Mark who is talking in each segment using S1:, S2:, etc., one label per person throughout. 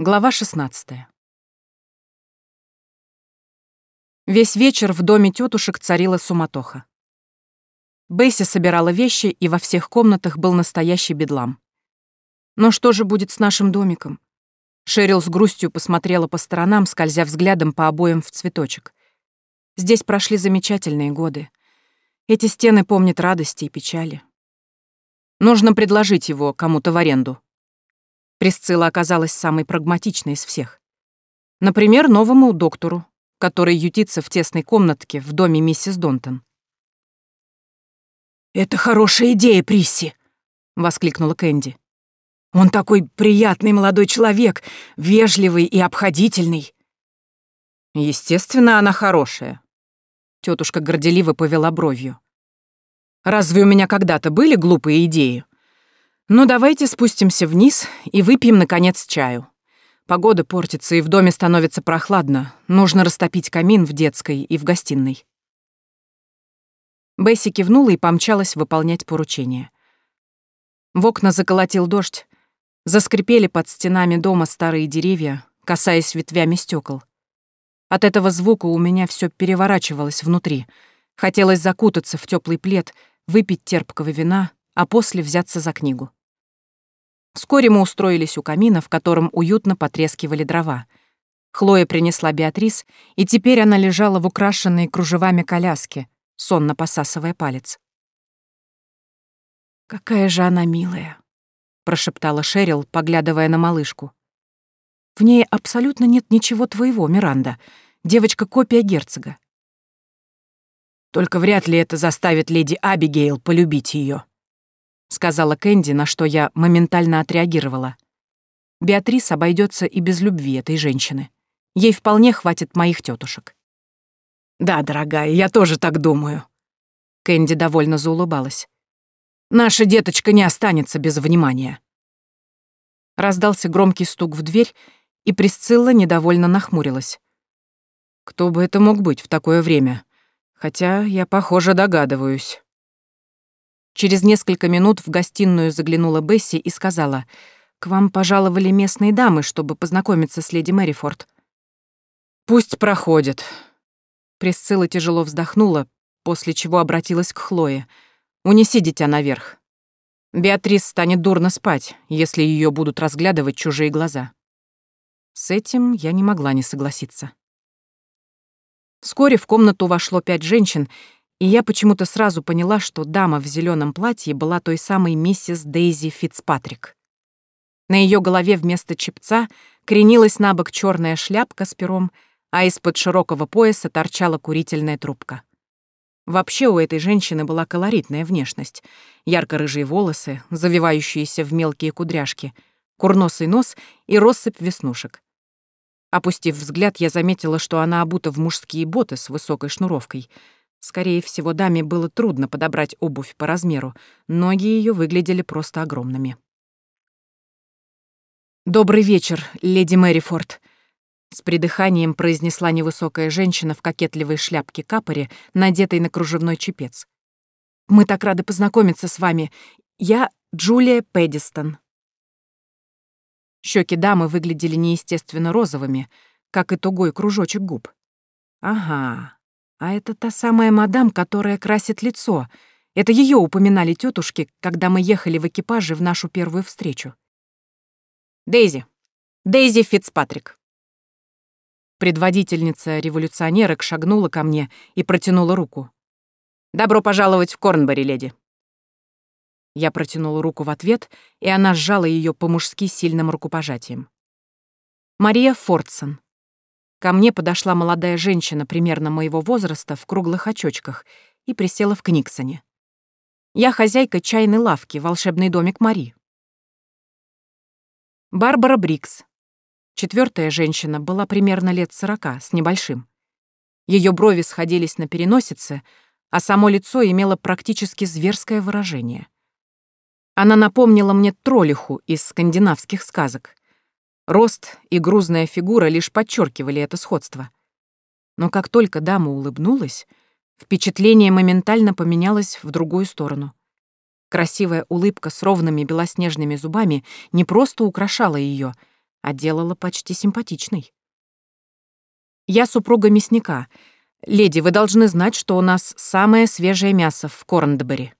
S1: Глава 16. Весь вечер в доме тетушек царила суматоха. Бесси собирала вещи, и во всех комнатах был настоящий бедлам. Но что же будет с нашим домиком? Шерил с грустью посмотрела по сторонам, скользя взглядом по обоям в цветочек. Здесь прошли замечательные годы. Эти стены помнят радости и печали. Нужно предложить его кому-то в аренду, Присцилла оказалась самой прагматичной из всех. Например, новому доктору, который ютится в тесной комнатке в доме миссис Донтон.
S2: «Это хорошая идея, Присси!» — воскликнула Кэнди. «Он такой приятный молодой человек, вежливый и обходительный».
S1: «Естественно, она хорошая», — тетушка горделиво повела бровью. «Разве у меня когда-то были глупые идеи?» Ну, давайте спустимся вниз и выпьем, наконец, чаю. Погода портится, и в доме становится прохладно. Нужно растопить камин в детской и в гостиной. Бесси кивнула и помчалась выполнять поручение. В окна заколотил дождь. Заскрипели под стенами дома старые деревья, касаясь ветвями стекол. От этого звука у меня все переворачивалось внутри. Хотелось закутаться в теплый плед, выпить терпкого вина, а после взяться за книгу. Вскоре мы устроились у камина, в котором уютно потрескивали дрова. Хлоя принесла Беатрис, и теперь она лежала в украшенной кружевами коляске, сонно посасывая палец. «Какая же она милая», — прошептала Шерил, поглядывая на малышку. «В ней абсолютно нет ничего твоего, Миранда. Девочка — копия герцога».
S2: «Только вряд ли это заставит леди Абигейл полюбить ее,
S1: сказала Кэнди, на что я моментально отреагировала. Беатрис обойдется и без любви этой женщины. Ей вполне хватит моих тетушек.
S2: Да, дорогая, я тоже так думаю.
S1: Кэнди довольно заулыбалась.
S2: Наша деточка не останется без внимания.
S1: Раздался громкий стук в дверь, и Присцилла недовольно нахмурилась. Кто бы это мог быть в такое время? Хотя я, похоже, догадываюсь. Через несколько минут в гостиную заглянула Бесси и сказала, «К вам пожаловали местные дамы, чтобы познакомиться с леди Мэрифорд». «Пусть проходят». Присцилла тяжело вздохнула, после чего обратилась к Хлое. «Унеси дитя наверх. Беатрис станет дурно спать, если ее будут разглядывать чужие глаза». С этим я не могла не согласиться. Вскоре в комнату вошло пять женщин, и я почему-то сразу поняла, что дама в зеленом платье была той самой миссис Дейзи Фицпатрик. На ее голове вместо чепца кренилась на бок черная шляпка с пером, а из-под широкого пояса торчала курительная трубка. Вообще у этой женщины была колоритная внешность. Ярко-рыжие волосы, завивающиеся в мелкие кудряшки, курносый нос и россыпь веснушек. Опустив взгляд, я заметила, что она обута в мужские боты с высокой шнуровкой — Скорее всего, даме было трудно подобрать обувь по размеру. Ноги ее выглядели просто огромными. «Добрый вечер, леди Мэрифорд», — с придыханием произнесла невысокая женщина в кокетливой шляпке капоре, надетой на кружевной чепец. «Мы так рады познакомиться с вами. Я Джулия Пэддистон». Щеки дамы выглядели неестественно розовыми, как и тугой кружочек губ. «Ага, а это та самая мадам, которая красит лицо. Это ее упоминали тетушки, когда мы ехали в экипаже в нашу первую встречу. Дейзи. Дейзи Фицпатрик. Предводительница революционерок шагнула ко мне и протянула руку. «Добро пожаловать в Корнбери, леди». Я протянула руку в ответ, и она сжала ее по-мужски сильным рукопожатием. Мария Фордсон, Ко мне подошла молодая женщина примерно моего возраста в круглых очочках и присела в Книксоне. Я хозяйка чайной лавки «Волшебный домик Мари». Барбара Брикс. Четвертая женщина была примерно лет сорока, с небольшим. Ее брови сходились на переносице, а само лицо имело практически зверское выражение. Она напомнила мне троллиху из скандинавских сказок — Рост и грузная фигура лишь подчеркивали это сходство. Но как только дама улыбнулась, впечатление моментально поменялось в другую сторону. Красивая улыбка с ровными белоснежными зубами не просто украшала ее, а делала почти симпатичной. «Я супруга мясника. Леди, вы должны знать, что у нас самое свежее мясо в Корндбери».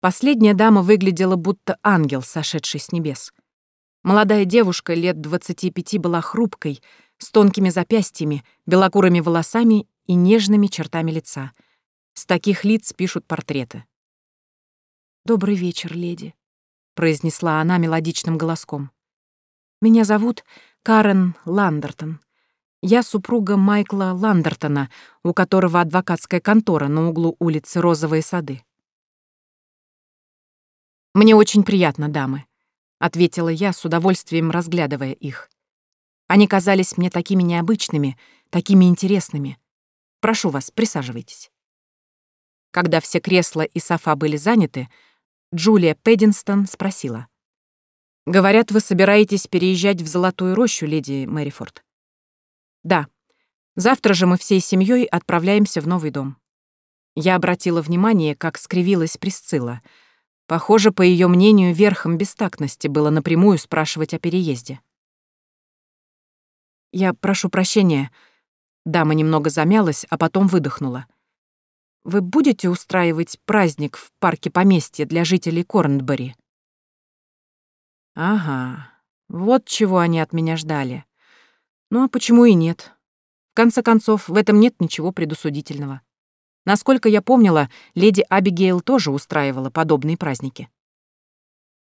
S1: Последняя дама выглядела будто ангел, сошедший с небес. Молодая девушка лет двадцати пяти была хрупкой, с тонкими запястьями, белокурыми волосами и нежными чертами лица. С таких лиц пишут портреты. «Добрый вечер, леди», — произнесла она мелодичным голоском. «Меня зовут Карен Ландертон. Я супруга Майкла Ландертона, у которого адвокатская контора на углу улицы Розовые сады. «Мне очень приятно, дамы», — ответила я, с удовольствием разглядывая их. Они казались мне такими необычными, такими интересными. Прошу вас, присаживайтесь. Когда все кресла и софа были заняты, Джулия Пэддинстон спросила. «Говорят, вы собираетесь переезжать в Золотую рощу, леди Мэрифорд?» «Да. Завтра же мы всей семьей отправляемся в новый дом». Я обратила внимание, как скривилась Присцилла — Похоже, по ее мнению, верхом бестактности было напрямую спрашивать о переезде. «Я прошу прощения». Дама немного замялась, а потом выдохнула. «Вы будете устраивать праздник в парке поместья для жителей Корнбери?» «Ага, вот чего они от меня ждали. Ну а почему и нет? В конце концов, в этом нет ничего предусудительного. Насколько я помнила, леди Абигейл тоже устраивала подобные праздники.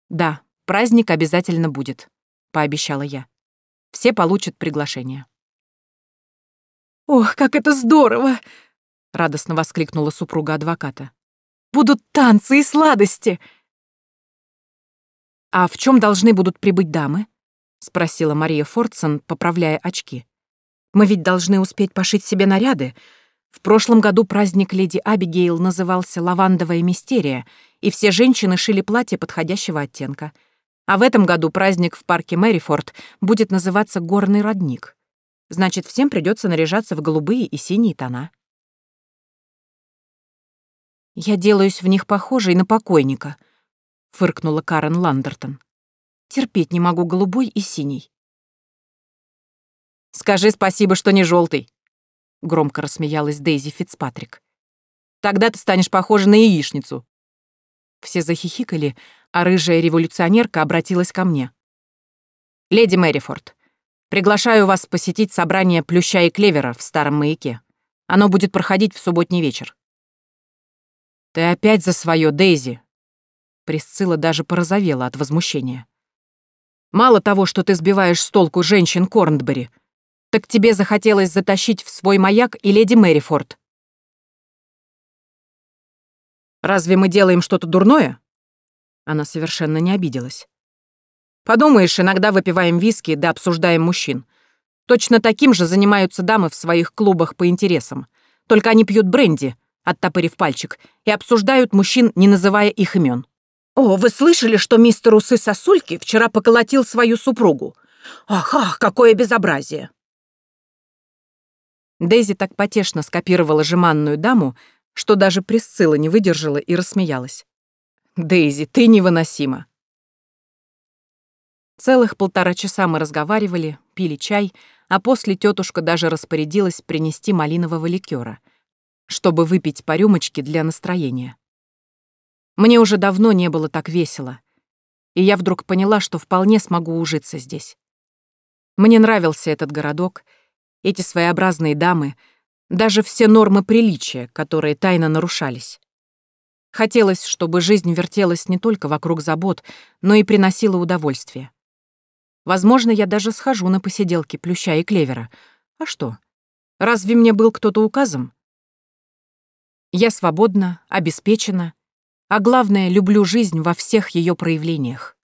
S1: «Да, праздник обязательно будет», — пообещала я. «Все получат приглашение».
S2: «Ох, как это здорово!» — радостно воскликнула супруга адвоката. «Будут танцы и сладости!»
S1: «А в чем должны будут прибыть дамы?» — спросила Мария Фордсон, поправляя очки. «Мы ведь должны успеть пошить себе наряды, в прошлом году праздник леди Абигейл назывался «Лавандовая мистерия», и все женщины шили платья подходящего оттенка. А в этом году праздник в парке Мэрифорд будет называться «Горный родник». Значит, всем придется наряжаться в голубые и синие тона. «Я делаюсь в них похожей на покойника», — фыркнула Карен Ландертон. «Терпеть не могу голубой и синий». «Скажи спасибо, что не желтый», — громко рассмеялась Дейзи Фицпатрик. «Тогда ты станешь похожа на яичницу». Все захихикали, а рыжая революционерка обратилась ко мне. «Леди Мэрифорд, приглашаю вас посетить собрание плюща и клевера в Старом маяке. Оно будет проходить в субботний вечер». «Ты опять за свое, Дейзи!» Присцилла даже порозовела от возмущения. «Мало того, что ты сбиваешь с толку женщин Корнтбери, так тебе захотелось затащить в свой маяк и леди Мэрифорд. Разве мы делаем что-то дурное? Она совершенно не обиделась. Подумаешь, иногда выпиваем виски да обсуждаем мужчин. Точно таким же занимаются дамы в своих клубах по интересам. Только они пьют бренди, оттопырив пальчик, и обсуждают мужчин, не называя их имен.
S2: «О, вы слышали, что мистер Усы Сосульки вчера поколотил свою супругу? Ах, ах, какое безобразие!»
S1: Дейзи так потешно скопировала жеманную даму, что даже Присцилла не выдержала и рассмеялась. «Дейзи, ты невыносима!» Целых полтора часа мы разговаривали, пили чай, а после тетушка даже распорядилась принести малинового ликера, чтобы выпить по рюмочке для настроения. Мне уже давно не было так весело, и я вдруг поняла, что вполне смогу ужиться здесь. Мне нравился этот городок — эти своеобразные дамы, даже все нормы приличия, которые тайно нарушались. Хотелось, чтобы жизнь вертелась не только вокруг забот, но и приносила удовольствие. Возможно, я даже схожу на посиделки плюща и клевера. А что? Разве мне был кто-то указом? Я свободна, обеспечена, а главное, люблю жизнь во всех ее проявлениях.